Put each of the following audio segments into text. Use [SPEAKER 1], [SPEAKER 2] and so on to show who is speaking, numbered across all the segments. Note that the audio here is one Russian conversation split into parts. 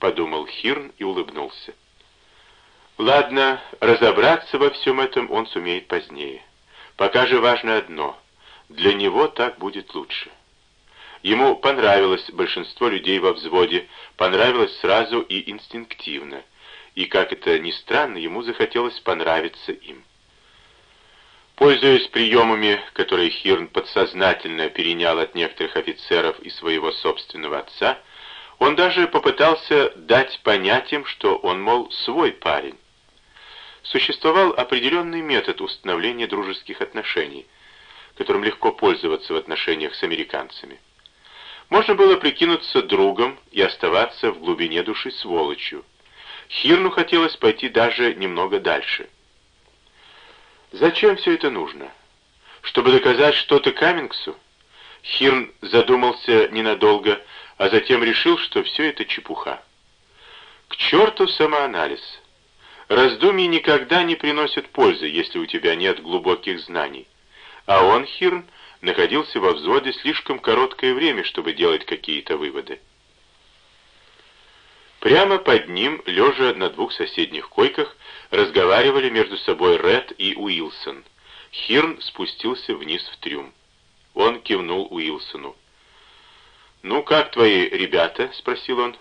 [SPEAKER 1] подумал Хирн и улыбнулся. Ладно, разобраться во всем этом он сумеет позднее. Пока же важно одно — для него так будет лучше. Ему понравилось большинство людей во взводе, понравилось сразу и инстинктивно, и, как это ни странно, ему захотелось понравиться им. Пользуясь приемами, которые Хирн подсознательно перенял от некоторых офицеров и своего собственного отца, он даже попытался дать понять им, что он, мол, свой парень. Существовал определенный метод установления дружеских отношений, которым легко пользоваться в отношениях с американцами. Можно было прикинуться другом и оставаться в глубине души сволочью. Хирну хотелось пойти даже немного дальше – Зачем все это нужно? Чтобы доказать что-то Каммингсу? Хирн задумался ненадолго, а затем решил, что все это чепуха. К черту самоанализ. Раздумья никогда не приносят пользы, если у тебя нет глубоких знаний. А он, Хирн, находился во взводе слишком короткое время, чтобы делать какие-то выводы. Прямо под ним, лежа на двух соседних койках, разговаривали между собой Ред и Уилсон. Хирн спустился вниз в трюм. Он кивнул Уилсону. «Ну, как твои ребята?» — спросил он.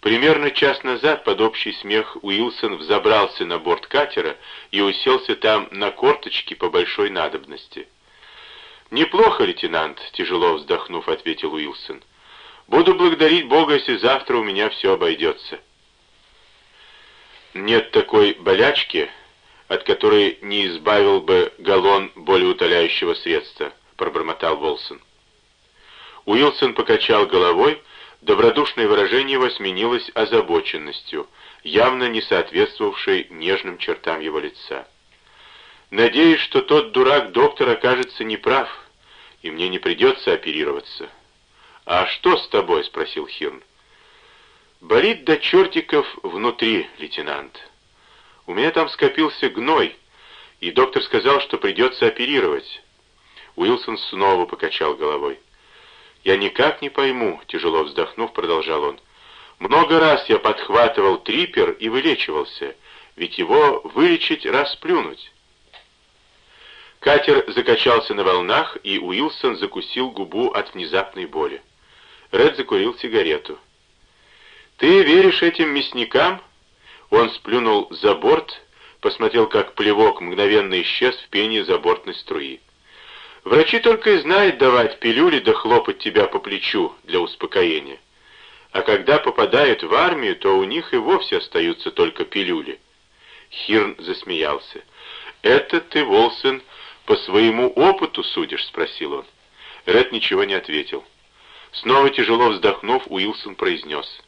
[SPEAKER 1] Примерно час назад под общий смех Уилсон взобрался на борт катера и уселся там на корточки по большой надобности. «Неплохо, лейтенант», — тяжело вздохнув, ответил Уилсон. Буду благодарить Бога, если завтра у меня все обойдется. Нет такой болячки, от которой не избавил бы галлон болеутоляющего средства, пробормотал Волсон. Уилсон покачал головой, добродушное выражение его сменилось озабоченностью, явно не соответствовавшей нежным чертам его лица. «Надеюсь, что тот дурак-доктор окажется неправ, и мне не придется оперироваться. «А что с тобой?» — спросил Хирн. «Болит до чертиков внутри, лейтенант. У меня там скопился гной, и доктор сказал, что придется оперировать». Уилсон снова покачал головой. «Я никак не пойму», — тяжело вздохнув, продолжал он. «Много раз я подхватывал трипер и вылечивался, ведь его вылечить раз плюнуть». Катер закачался на волнах, и Уилсон закусил губу от внезапной боли. Ред закурил сигарету. «Ты веришь этим мясникам?» Он сплюнул за борт, посмотрел, как плевок мгновенно исчез в пении забортной струи. «Врачи только и знают давать пилюли да хлопать тебя по плечу для успокоения. А когда попадают в армию, то у них и вовсе остаются только пилюли». Хирн засмеялся. «Это ты, Волсон, по своему опыту судишь?» — спросил он. Ред ничего не ответил. Снова тяжело вздохнув, Уилсон произнес.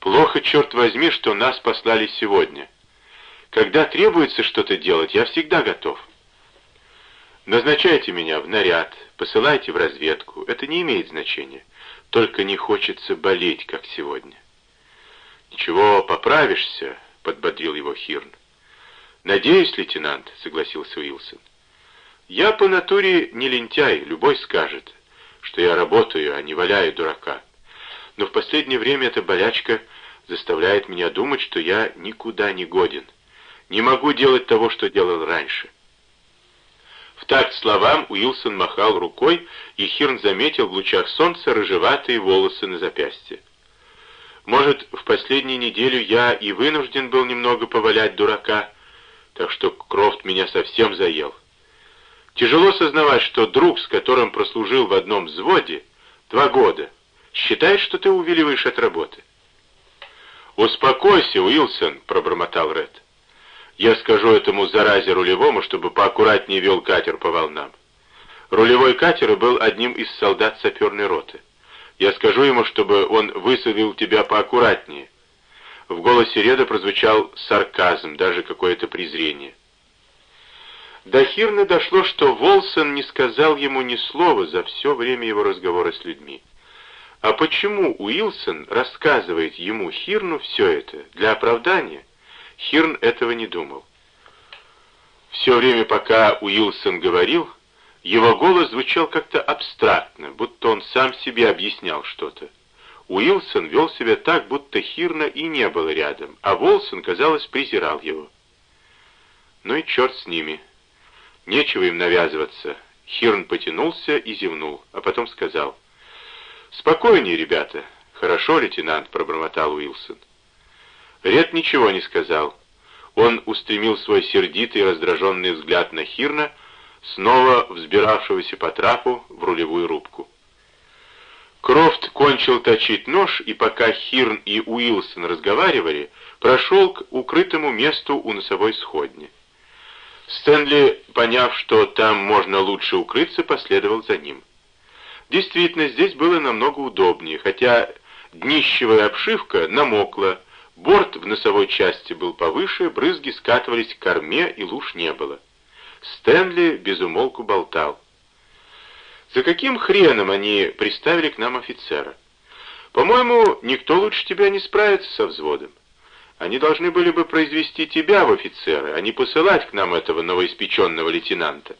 [SPEAKER 1] «Плохо, черт возьми, что нас послали сегодня. Когда требуется что-то делать, я всегда готов. Назначайте меня в наряд, посылайте в разведку. Это не имеет значения. Только не хочется болеть, как сегодня». «Ничего, поправишься», — подбодрил его Хирн. «Надеюсь, лейтенант», — согласился Уилсон. «Я по натуре не лентяй, любой скажет что я работаю, а не валяю дурака. Но в последнее время эта болячка заставляет меня думать, что я никуда не годен. Не могу делать того, что делал раньше. В такт словам Уилсон махал рукой, и Хирн заметил в лучах солнца рыжеватые волосы на запястье. Может, в последнюю неделю я и вынужден был немного повалять дурака, так что Крофт меня совсем заел. Тяжело сознавать, что друг, с которым прослужил в одном взводе два года, считает, что ты увиливаешь от работы. «Успокойся, Уилсон», — пробормотал Ред. «Я скажу этому заразе рулевому, чтобы поаккуратнее вел катер по волнам». Рулевой катера был одним из солдат саперной роты. Я скажу ему, чтобы он высадил тебя поаккуратнее. В голосе Реда прозвучал сарказм, даже какое-то презрение. До Хирна дошло, что Волсон не сказал ему ни слова за все время его разговора с людьми. А почему Уилсон рассказывает ему, Хирну, все это? Для оправдания? Хирн этого не думал. Все время, пока Уилсон говорил, его голос звучал как-то абстрактно, будто он сам себе объяснял что-то. Уилсон вел себя так, будто Хирна и не было рядом, а Волсон, казалось, презирал его. Ну и черт с ними. Нечего им навязываться. Хирн потянулся и зевнул, а потом сказал. «Спокойнее, ребята». «Хорошо, лейтенант», — пробормотал Уилсон. Ред ничего не сказал. Он устремил свой сердитый и раздраженный взгляд на Хирна, снова взбиравшегося по трапу в рулевую рубку. Крофт кончил точить нож, и пока Хирн и Уилсон разговаривали, прошел к укрытому месту у носовой сходни. Стэнли, поняв, что там можно лучше укрыться, последовал за ним. Действительно, здесь было намного удобнее, хотя днищевая обшивка намокла, борт в носовой части был повыше, брызги скатывались к корме, и луж не было. Стэнли безумолку болтал. За каким хреном они приставили к нам офицера? По-моему, никто лучше тебя не справится со взводом. Они должны были бы произвести тебя в офицеры, а не посылать к нам этого новоиспеченного лейтенанта.